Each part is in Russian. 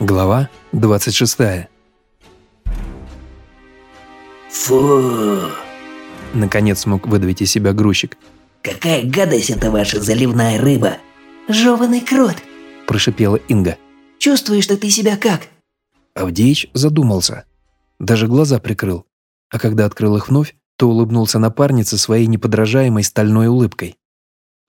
Глава 26. Фу, Наконец смог выдавить из себя грузчик. какая гадость это ваша заливная рыба. Жеванный крот. Прошипела Инга. Чувствуешь, что ты себя как? Авдеич задумался. Даже глаза прикрыл. А когда открыл их вновь, то улыбнулся напарнице своей неподражаемой стальной улыбкой.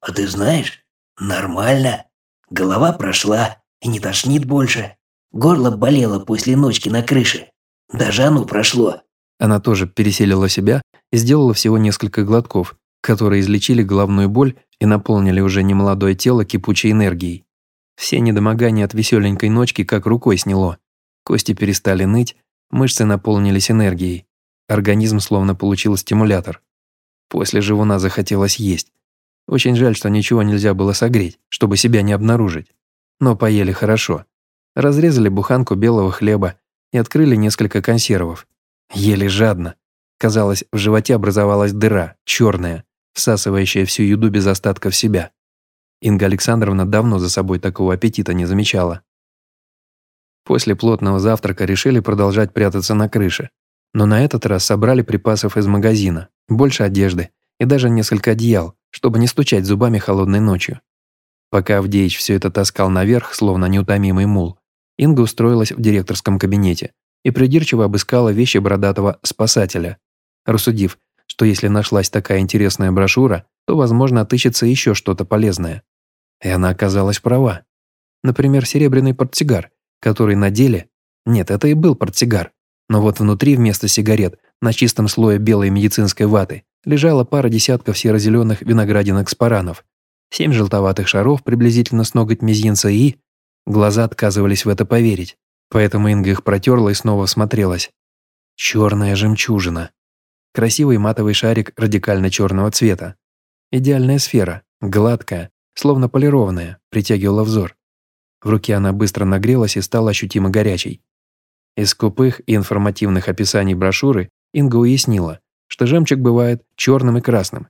А ты знаешь, нормально. Голова прошла и не тошнит больше. Горло болело после ночки на крыше. Даже оно прошло. Она тоже переселила себя и сделала всего несколько глотков, которые излечили головную боль и наполнили уже немолодое тело кипучей энергией. Все недомогания от веселенькой ночки как рукой сняло. Кости перестали ныть, мышцы наполнились энергией. Организм словно получил стимулятор. После живуна захотелось есть. Очень жаль, что ничего нельзя было согреть, чтобы себя не обнаружить. Но поели хорошо. Разрезали буханку белого хлеба и открыли несколько консервов. Ели жадно. Казалось, в животе образовалась дыра, черная, всасывающая всю еду без остатка в себя. Инга Александровна давно за собой такого аппетита не замечала. После плотного завтрака решили продолжать прятаться на крыше. Но на этот раз собрали припасов из магазина, больше одежды и даже несколько одеял, чтобы не стучать зубами холодной ночью. Пока Авдеич все это таскал наверх, словно неутомимый мул, Инга устроилась в директорском кабинете и придирчиво обыскала вещи бородатого спасателя, рассудив, что если нашлась такая интересная брошюра, то, возможно, отыщется еще что-то полезное. И она оказалась права. Например, серебряный портсигар, который на деле... Нет, это и был портсигар. Но вот внутри вместо сигарет, на чистом слое белой медицинской ваты, лежала пара десятков серо-зеленых виноградинок-спаранов, семь желтоватых шаров приблизительно с ноготь мизинца и... Глаза отказывались в это поверить, поэтому Инга их протерла и снова смотрелась. Черная жемчужина. Красивый матовый шарик радикально черного цвета. Идеальная сфера, гладкая, словно полированная, притягивала взор. В руке она быстро нагрелась и стала ощутимо горячей. Из скупых и информативных описаний брошюры Инга уяснила, что жемчуг бывает черным и красным.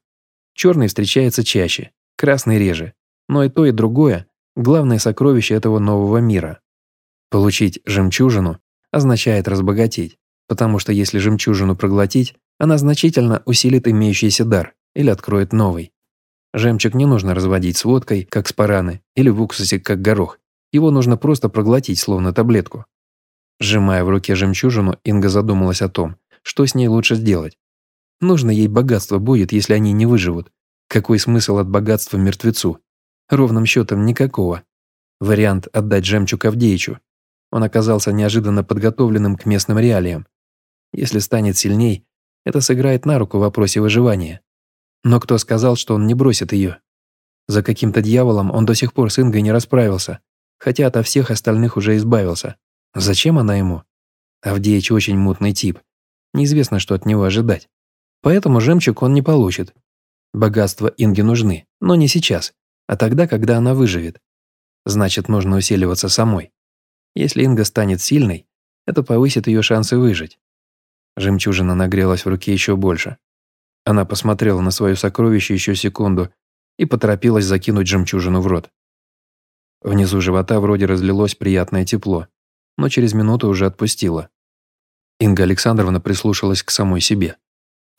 Черный встречается чаще, красный реже, но и то, и другое – главное сокровище этого нового мира. Получить жемчужину означает разбогатеть, потому что если жемчужину проглотить, она значительно усилит имеющийся дар или откроет новый. Жемчуг не нужно разводить с водкой, как спараны, или в уксусе, как горох. Его нужно просто проглотить, словно таблетку. Сжимая в руке жемчужину, Инга задумалась о том, что с ней лучше сделать. Нужно ей богатство будет, если они не выживут. Какой смысл от богатства мертвецу? Ровным счетом никакого. Вариант отдать жемчуг Авдеичу. Он оказался неожиданно подготовленным к местным реалиям. Если станет сильней, это сыграет на руку в вопросе выживания. Но кто сказал, что он не бросит ее? За каким-то дьяволом он до сих пор с Ингой не расправился, хотя ото всех остальных уже избавился. Зачем она ему? Авдеич очень мутный тип. Неизвестно, что от него ожидать. Поэтому жемчуг он не получит. Богатства Инге нужны, но не сейчас, а тогда, когда она выживет. Значит, нужно усиливаться самой. Если Инга станет сильной, это повысит ее шансы выжить. Жемчужина нагрелась в руке еще больше. Она посмотрела на свое сокровище еще секунду и поторопилась закинуть жемчужину в рот. Внизу живота вроде разлилось приятное тепло, но через минуту уже отпустила. Инга Александровна прислушалась к самой себе.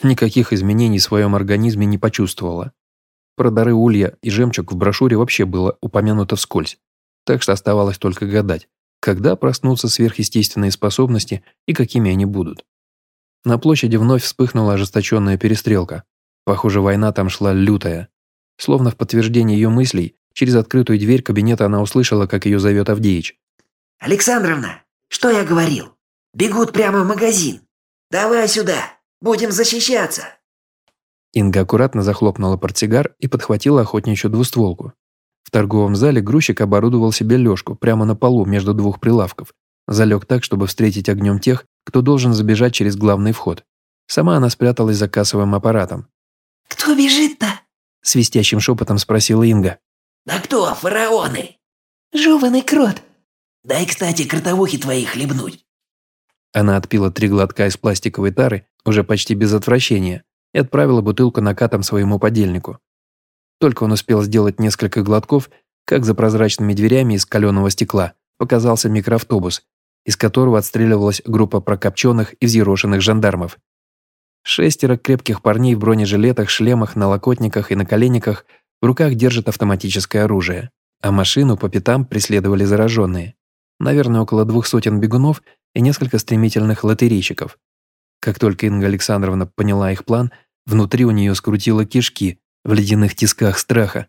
Никаких изменений в своем организме не почувствовала. Про дары улья и жемчуг в брошюре вообще было упомянуто вскользь, так что оставалось только гадать, когда проснутся сверхъестественные способности и какими они будут. На площади вновь вспыхнула ожесточенная перестрелка. Похоже, война там шла лютая. Словно в подтверждение ее мыслей, через открытую дверь кабинета она услышала, как ее зовет Авдеич. Александровна, что я говорил? Бегут прямо в магазин. Давай сюда, будем защищаться. Инга аккуратно захлопнула портсигар и подхватила охотничью двустволку. В торговом зале грузчик оборудовал себе лёжку прямо на полу между двух прилавков. Залег так, чтобы встретить огнем тех, кто должен забежать через главный вход. Сама она спряталась за кассовым аппаратом. Кто бежит-то? Свистящим шепотом спросила Инга. Да кто, фараоны? Жеванный крот. Дай, кстати, кротовухи твои хлебнуть. Она отпила три глотка из пластиковой тары, уже почти без отвращения, и отправила бутылку накатом своему подельнику. Только он успел сделать несколько глотков, как за прозрачными дверями из каленого стекла показался микроавтобус, из которого отстреливалась группа прокопченных и взъерошенных жандармов. Шестеро крепких парней в бронежилетах, шлемах, налокотниках и наколенниках в руках держат автоматическое оружие, а машину по пятам преследовали зараженные. Наверное, около двух сотен бегунов и несколько стремительных лотерейщиков. Как только Инга Александровна поняла их план, внутри у нее скрутило кишки в ледяных тисках страха.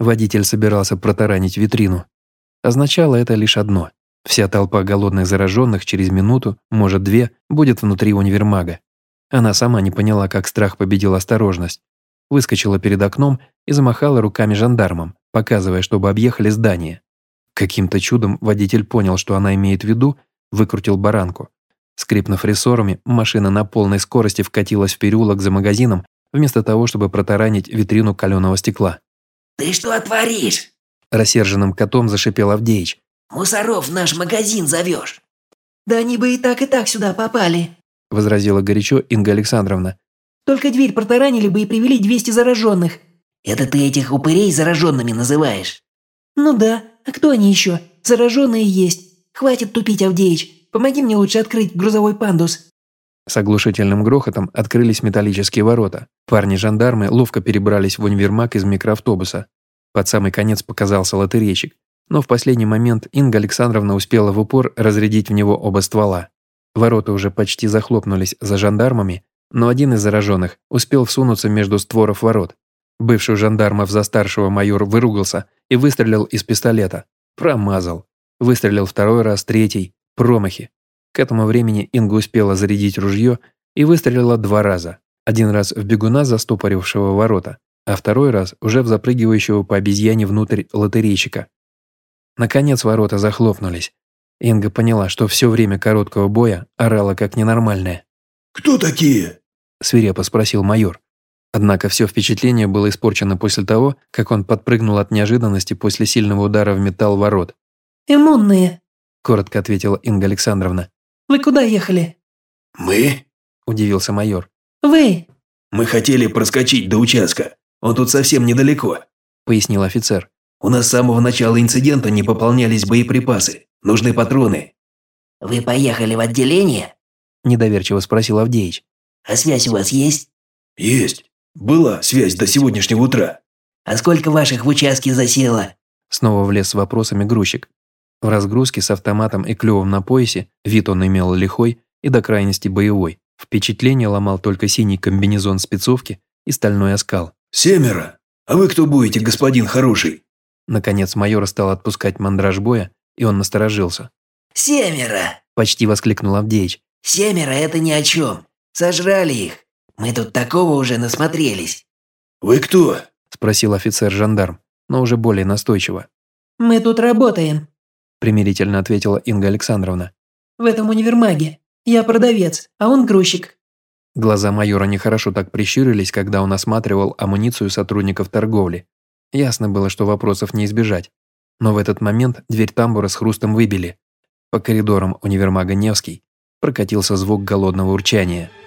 Водитель собирался протаранить витрину. Означало это лишь одно. Вся толпа голодных зараженных через минуту, может две, будет внутри универмага. Она сама не поняла, как страх победил осторожность. Выскочила перед окном и замахала руками жандармам, показывая, чтобы объехали здание. Каким-то чудом водитель понял, что она имеет в виду, выкрутил баранку. Скрипнув рессорами, машина на полной скорости вкатилась в переулок за магазином, вместо того, чтобы протаранить витрину каленого стекла. «Ты что творишь?» Рассерженным котом зашипел Авдеич. «Мусоров в наш магазин зовешь?» Да они бы и так и так сюда попали, возразила горячо Инга Александровна. Только дверь протаранили бы и привели 200 зараженных. Это ты этих упырей зараженными называешь? Ну да, а кто они еще? Зараженные есть. Хватит тупить, Авдеич. Помоги мне лучше открыть грузовой пандус. С оглушительным грохотом открылись металлические ворота. Парни-жандармы ловко перебрались в универмаг из микроавтобуса. Под самый конец показался лотерейщик, но в последний момент Инга Александровна успела в упор разрядить в него оба ствола. Ворота уже почти захлопнулись за жандармами, но один из зараженных успел всунуться между створов ворот. Бывший жандармов за старшего майор выругался и выстрелил из пистолета. Промазал. Выстрелил второй раз, третий. Промахи. К этому времени Инга успела зарядить ружье и выстрелила два раза. Один раз в бегуна, застопорившего ворота, а второй раз уже в запрыгивающего по обезьяне внутрь лотерейщика. Наконец ворота захлопнулись. Инга поняла, что все время короткого боя орала как ненормальная. «Кто такие?» – свирепо спросил майор. Однако все впечатление было испорчено после того, как он подпрыгнул от неожиданности после сильного удара в металл ворот. «Иммунные», – коротко ответила Инга Александровна. «Вы куда ехали?» «Мы?» – удивился майор. «Вы?» «Мы хотели проскочить до участка. Он тут совсем недалеко», – пояснил офицер. «У нас с самого начала инцидента не пополнялись боеприпасы. Нужны патроны». «Вы поехали в отделение?» – недоверчиво спросил Авдеич. «А связь у вас есть?» «Есть. Была связь до сегодняшнего утра». «А сколько ваших в участке засело?» Снова влез с вопросами грузчик. В разгрузке с автоматом и клювом на поясе вид он имел лихой и до крайности боевой. Впечатление ломал только синий комбинезон спецовки и стальной оскал. «Семеро! А вы кто будете, господин хороший?» Наконец майор стал отпускать мандраж боя, и он насторожился. «Семеро!» – почти воскликнул Авдеич. «Семеро – это ни о чем. Сожрали их. Мы тут такого уже насмотрелись». «Вы кто?» – спросил офицер-жандарм, но уже более настойчиво. «Мы тут работаем», – примирительно ответила Инга Александровна. «В этом универмаге. Я продавец, а он грузчик». Глаза майора нехорошо так прищурились, когда он осматривал амуницию сотрудников торговли. Ясно было, что вопросов не избежать. Но в этот момент дверь тамбура с хрустом выбили. По коридорам универмага Невский прокатился звук голодного урчания –